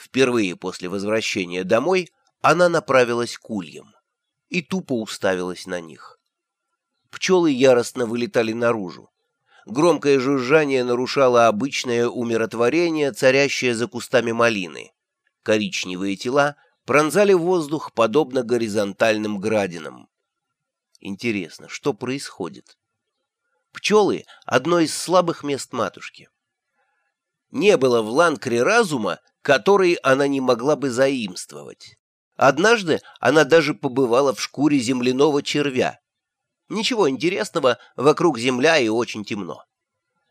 Впервые после возвращения домой она направилась к ульям и тупо уставилась на них. Пчелы яростно вылетали наружу. Громкое жужжание нарушало обычное умиротворение, царящее за кустами малины. Коричневые тела пронзали воздух, подобно горизонтальным градинам. Интересно, что происходит? Пчелы — одно из слабых мест матушки. Не было в Ланкре разума, который она не могла бы заимствовать. Однажды она даже побывала в шкуре земляного червя. Ничего интересного, вокруг земля и очень темно.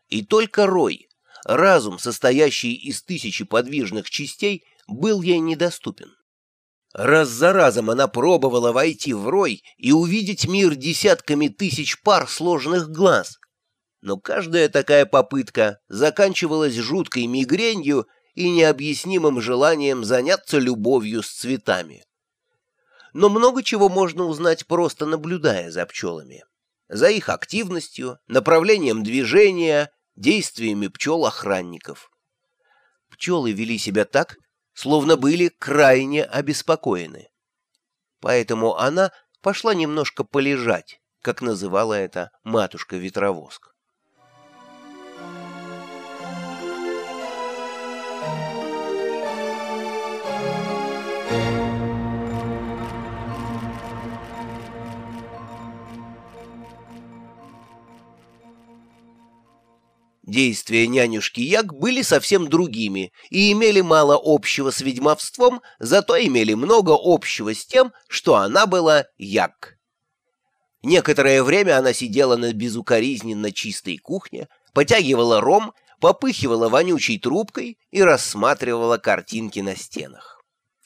И только рой, разум, состоящий из тысячи подвижных частей, был ей недоступен. Раз за разом она пробовала войти в рой и увидеть мир десятками тысяч пар сложных глаз. Но каждая такая попытка заканчивалась жуткой мигренью и необъяснимым желанием заняться любовью с цветами. Но много чего можно узнать, просто наблюдая за пчелами. За их активностью, направлением движения, действиями пчел-охранников. Пчелы вели себя так, словно были крайне обеспокоены. Поэтому она пошла немножко полежать, как называла это матушка-ветровоск. Действия нянюшки Як были совсем другими и имели мало общего с ведьмовством, зато имели много общего с тем, что она была Як. Некоторое время она сидела на безукоризненно чистой кухне, потягивала ром, попыхивала вонючей трубкой и рассматривала картинки на стенах.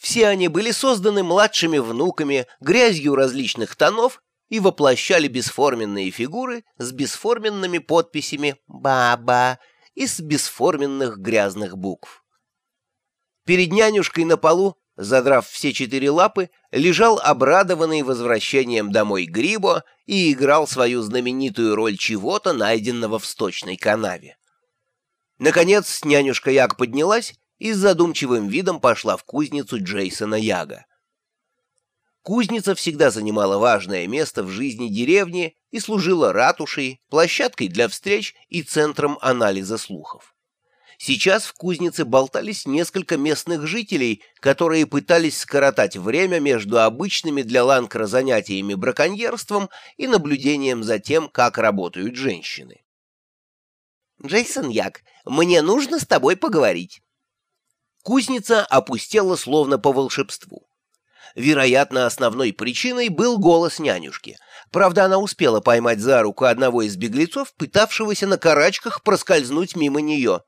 Все они были созданы младшими внуками грязью различных тонов и воплощали бесформенные фигуры с бесформенными подписями «Баба» и с бесформенных грязных букв. Перед нянюшкой на полу, задрав все четыре лапы, лежал обрадованный возвращением домой Грибо и играл свою знаменитую роль чего-то, найденного в сточной канаве. Наконец нянюшка Яг поднялась и с задумчивым видом пошла в кузницу Джейсона Яга. Кузница всегда занимала важное место в жизни деревни и служила ратушей, площадкой для встреч и центром анализа слухов. Сейчас в кузнице болтались несколько местных жителей, которые пытались скоротать время между обычными для Ланкра занятиями браконьерством и наблюдением за тем, как работают женщины. «Джейсон Як, мне нужно с тобой поговорить». Кузница опустела словно по волшебству. Вероятно, основной причиной был голос нянюшки. Правда, она успела поймать за руку одного из беглецов, пытавшегося на карачках проскользнуть мимо нее.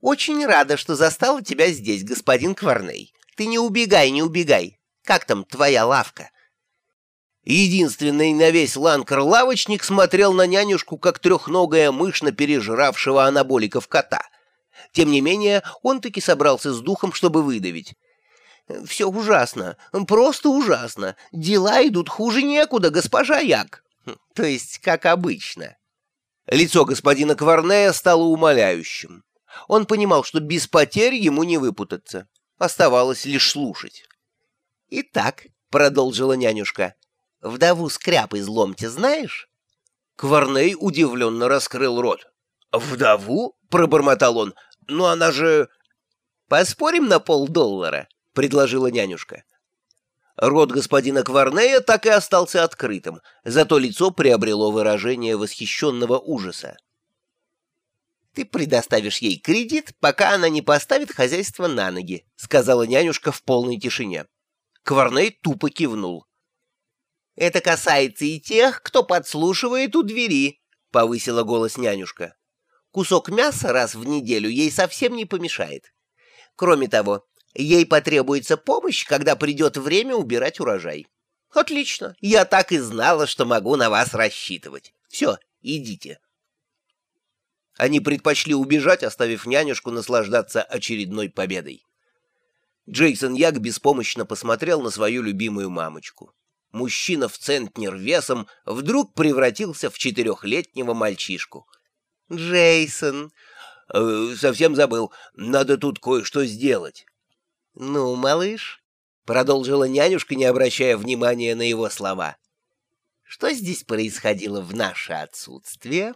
«Очень рада, что застала тебя здесь, господин Кварней. Ты не убегай, не убегай. Как там твоя лавка?» Единственный на весь ланкер лавочник смотрел на нянюшку, как трехногая мышь на пережравшего анаболиков кота. Тем не менее, он таки собрался с духом, чтобы выдавить. Все ужасно, просто ужасно. Дела идут хуже некуда, госпожа Як. То есть, как обычно. Лицо господина Кварнея стало умоляющим. Он понимал, что без потерь ему не выпутаться. Оставалось лишь слушать. «Итак», — продолжила нянюшка, — «вдову скряп из ломтя знаешь?» Кварней удивленно раскрыл рот. «Вдову?» — пробормотал он. «Но она же...» «Поспорим на полдоллара?» предложила нянюшка. Рот господина Кварнея так и остался открытым, зато лицо приобрело выражение восхищенного ужаса. «Ты предоставишь ей кредит, пока она не поставит хозяйство на ноги», — сказала нянюшка в полной тишине. Кварней тупо кивнул. «Это касается и тех, кто подслушивает у двери», — повысила голос нянюшка. «Кусок мяса раз в неделю ей совсем не помешает. Кроме того, Ей потребуется помощь, когда придет время убирать урожай. Отлично, я так и знала, что могу на вас рассчитывать. Все, идите. Они предпочли убежать, оставив нянюшку наслаждаться очередной победой. Джейсон Як беспомощно посмотрел на свою любимую мамочку. Мужчина в центнер весом вдруг превратился в четырехлетнего мальчишку. «Джейсон...» э, «Совсем забыл. Надо тут кое-что сделать». «Ну, малыш», — продолжила нянюшка, не обращая внимания на его слова, — «что здесь происходило в наше отсутствие?»